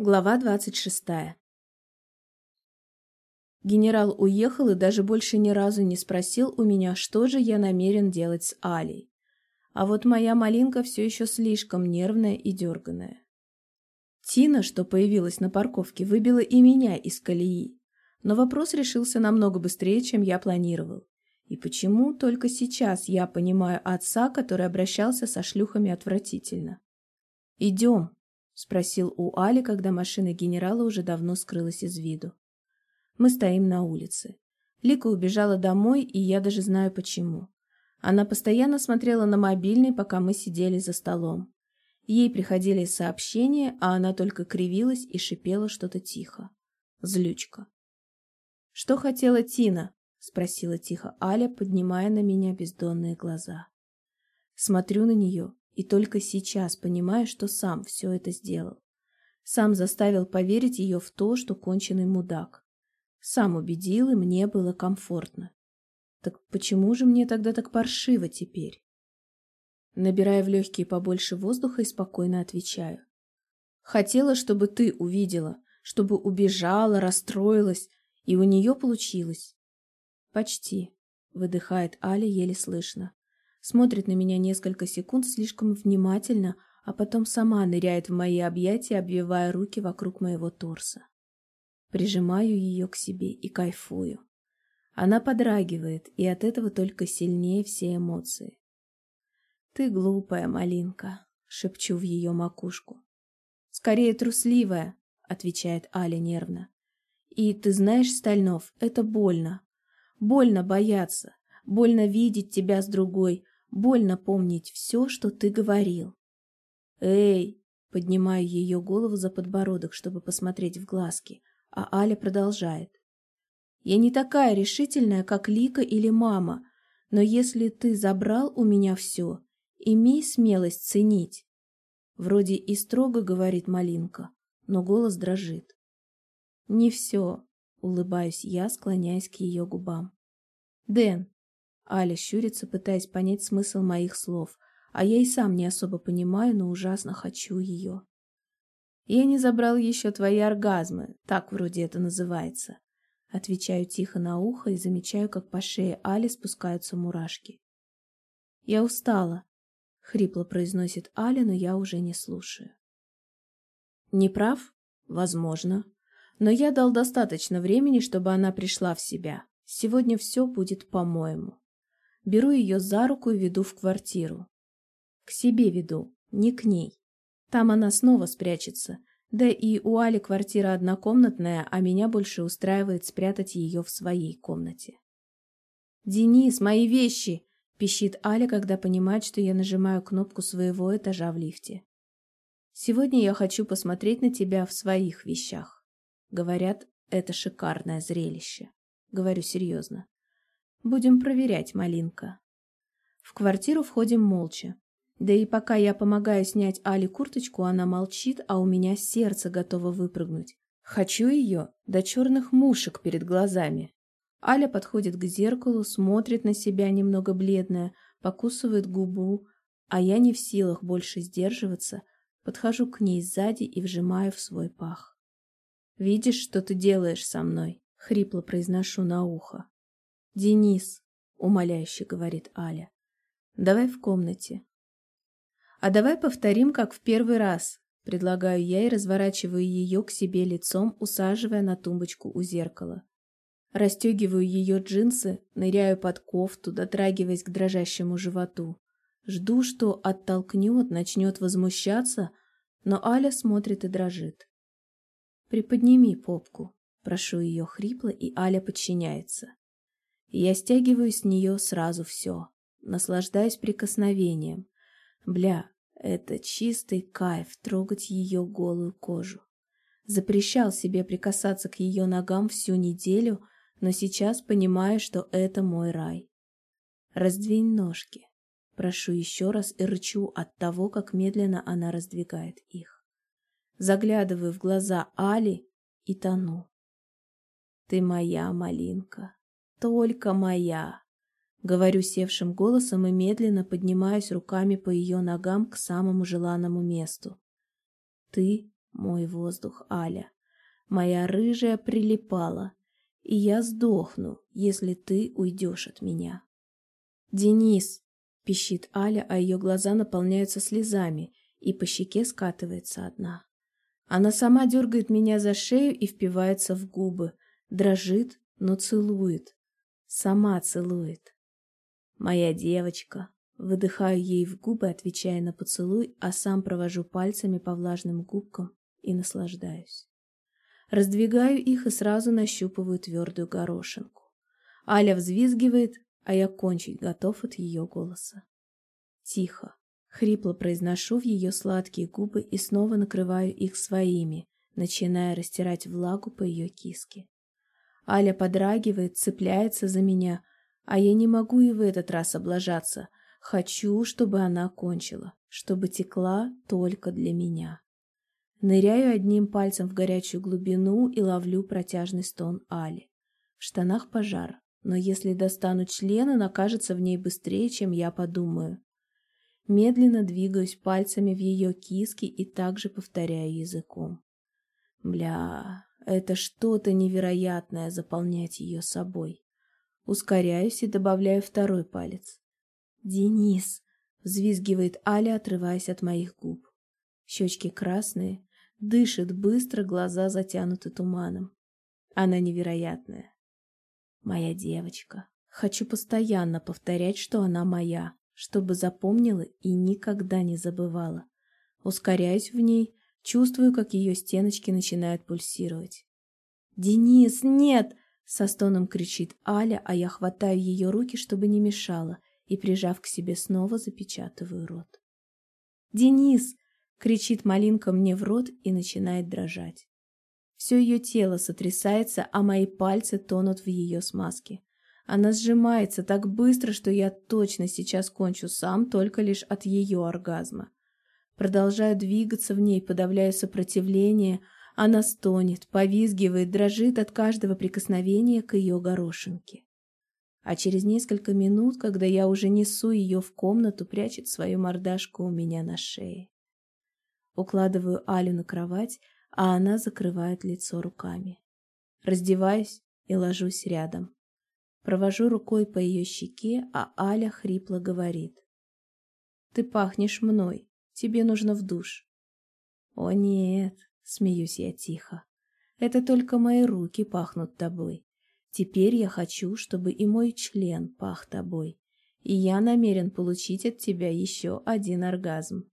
Глава двадцать шестая. Генерал уехал и даже больше ни разу не спросил у меня, что же я намерен делать с Алей. А вот моя малинка все еще слишком нервная и дерганая. Тина, что появилась на парковке, выбила и меня из колеи. Но вопрос решился намного быстрее, чем я планировал. И почему только сейчас я понимаю отца, который обращался со шлюхами отвратительно? «Идем», — спросил у Али, когда машина генерала уже давно скрылась из виду. Мы стоим на улице. Лика убежала домой, и я даже знаю почему. Она постоянно смотрела на мобильный, пока мы сидели за столом. Ей приходили сообщения, а она только кривилась и шипела что-то тихо. Злючка. «Что хотела Тина?» — спросила тихо Аля, поднимая на меня бездонные глаза. Смотрю на нее и только сейчас понимаю, что сам все это сделал. Сам заставил поверить ее в то, что конченый мудак. Сам убедил, и мне было комфортно. Так почему же мне тогда так паршиво теперь? Набирая в легкие побольше воздуха и спокойно отвечаю. Хотела, чтобы ты увидела, чтобы убежала, расстроилась, и у нее получилось. Почти, выдыхает Аля еле слышно. Смотрит на меня несколько секунд слишком внимательно, а потом сама ныряет в мои объятия, обвивая руки вокруг моего торса. Прижимаю ее к себе и кайфую. Она подрагивает, и от этого только сильнее все эмоции. «Ты глупая, малинка», — шепчу в ее макушку. «Скорее трусливая», — отвечает Аля нервно. «И ты знаешь, Стальнов, это больно. Больно бояться, больно видеть тебя с другой, больно помнить все, что ты говорил». «Эй!» — поднимаю ее голову за подбородок, чтобы посмотреть в глазки а Аля продолжает. «Я не такая решительная, как Лика или мама, но если ты забрал у меня все, имей смелость ценить». Вроде и строго говорит Малинка, но голос дрожит. «Не все», — улыбаюсь я, склоняясь к ее губам. «Дэн», — Аля щурится, пытаясь понять смысл моих слов, а я и сам не особо понимаю, но ужасно хочу ее. «Я не забрал еще твои оргазмы, так вроде это называется». Отвечаю тихо на ухо и замечаю, как по шее Али спускаются мурашки. «Я устала», — хрипло произносит Аля, но я уже не слушаю. «Не прав? Возможно. Но я дал достаточно времени, чтобы она пришла в себя. Сегодня все будет по-моему. Беру ее за руку и веду в квартиру. К себе веду, не к ней. Там она снова спрячется. Да и у Али квартира однокомнатная, а меня больше устраивает спрятать ее в своей комнате. «Денис, мои вещи!» – пищит Аля, когда понимает, что я нажимаю кнопку своего этажа в лифте. «Сегодня я хочу посмотреть на тебя в своих вещах». Говорят, это шикарное зрелище. Говорю серьезно. Будем проверять, малинка. В квартиру входим молча. Да и пока я помогаю снять Али курточку, она молчит, а у меня сердце готово выпрыгнуть. Хочу ее до черных мушек перед глазами. Аля подходит к зеркалу, смотрит на себя немного бледная, покусывает губу, а я не в силах больше сдерживаться, подхожу к ней сзади и вжимаю в свой пах. «Видишь, что ты делаешь со мной?» — хрипло произношу на ухо. «Денис», — умоляюще говорит Аля, — «давай в комнате, «А давай повторим, как в первый раз», — предлагаю я и разворачиваю ее к себе лицом, усаживая на тумбочку у зеркала. Растегиваю ее джинсы, ныряю под кофту, дотрагиваясь к дрожащему животу. Жду, что оттолкнет, начнет возмущаться, но Аля смотрит и дрожит. «Приподними попку», — прошу ее хрипло, и Аля подчиняется. Я стягиваю с нее сразу все, наслаждаюсь прикосновением, Бля, это чистый кайф трогать ее голую кожу. Запрещал себе прикасаться к ее ногам всю неделю, но сейчас понимаю, что это мой рай. Раздвинь ножки. Прошу еще раз и рычу от того, как медленно она раздвигает их. Заглядываю в глаза Али и тону. Ты моя, малинка, только моя. Говорю севшим голосом и медленно поднимаюсь руками по ее ногам к самому желанному месту. Ты мой воздух, Аля. Моя рыжая прилипала, и я сдохну, если ты уйдешь от меня. «Денис!» — пищит Аля, а ее глаза наполняются слезами, и по щеке скатывается одна. Она сама дергает меня за шею и впивается в губы, дрожит, но целует. Сама целует. «Моя девочка!» Выдыхаю ей в губы, отвечая на поцелуй, а сам провожу пальцами по влажным губкам и наслаждаюсь. Раздвигаю их и сразу нащупываю твердую горошинку. Аля взвизгивает, а я кончить готов от ее голоса. Тихо, хрипло произношу в ее сладкие губы и снова накрываю их своими, начиная растирать влагу по ее киске. Аля подрагивает, цепляется за меня, а я не могу и в этот раз облажаться. Хочу, чтобы она кончила, чтобы текла только для меня. Ныряю одним пальцем в горячую глубину и ловлю протяжный стон Али. В штанах пожар, но если достану член, он окажется в ней быстрее, чем я подумаю. Медленно двигаюсь пальцами в ее киски и также повторяю языком. Бля, это что-то невероятное заполнять ее собой. Ускоряюсь и добавляю второй палец. «Денис!» — взвизгивает Аля, отрываясь от моих губ. Щечки красные, дышит быстро, глаза затянуты туманом. Она невероятная. Моя девочка. Хочу постоянно повторять, что она моя, чтобы запомнила и никогда не забывала. Ускоряюсь в ней, чувствую, как ее стеночки начинают пульсировать. «Денис, нет!» — со стоном кричит Аля, а я хватаю ее руки, чтобы не мешала, и, прижав к себе, снова запечатываю рот. «Денис!» — кричит Малинка мне в рот и начинает дрожать. Все ее тело сотрясается, а мои пальцы тонут в ее смазке. Она сжимается так быстро, что я точно сейчас кончу сам, только лишь от ее оргазма. Продолжаю двигаться в ней, подавляя сопротивление. Она стонет, повизгивает, дрожит от каждого прикосновения к ее горошинке а через несколько минут, когда я уже несу ее в комнату, прячет свою мордашку у меня на шее. Укладываю Алю на кровать, а она закрывает лицо руками. Раздеваюсь и ложусь рядом. Провожу рукой по ее щеке, а Аля хрипло говорит. «Ты пахнешь мной, тебе нужно в душ». «О нет», — смеюсь я тихо, — «это только мои руки пахнут тобой. Теперь я хочу, чтобы и мой член пах тобой, и я намерен получить от тебя еще один оргазм.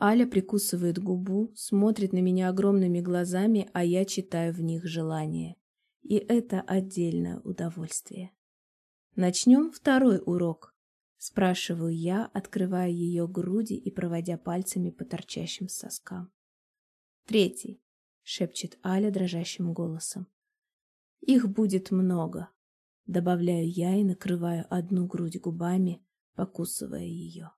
Аля прикусывает губу, смотрит на меня огромными глазами, а я читаю в них желание. И это отдельное удовольствие. Начнем второй урок. Спрашиваю я, открывая ее груди и проводя пальцами по торчащим соскам. Третий, шепчет Аля дрожащим голосом. Их будет много. Добавляю я и накрываю одну грудь губами, покусывая ее.